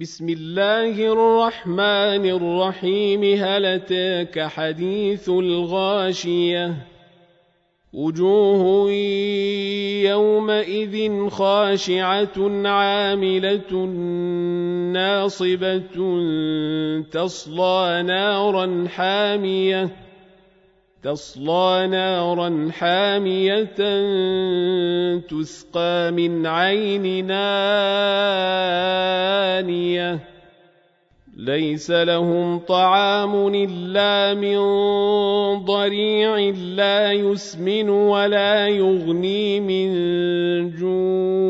بسم الله الرحمن الرحيم. هل أتاك حديث الغاشية؟ وجوه يومئذ خاشعة عاملة ناصبة تصلى نارا حامية. تصلى نارا حامية تسقى من عين آنية ليس لهم طعام إلا من ضريع لا يسمن ولا يغني من جوع.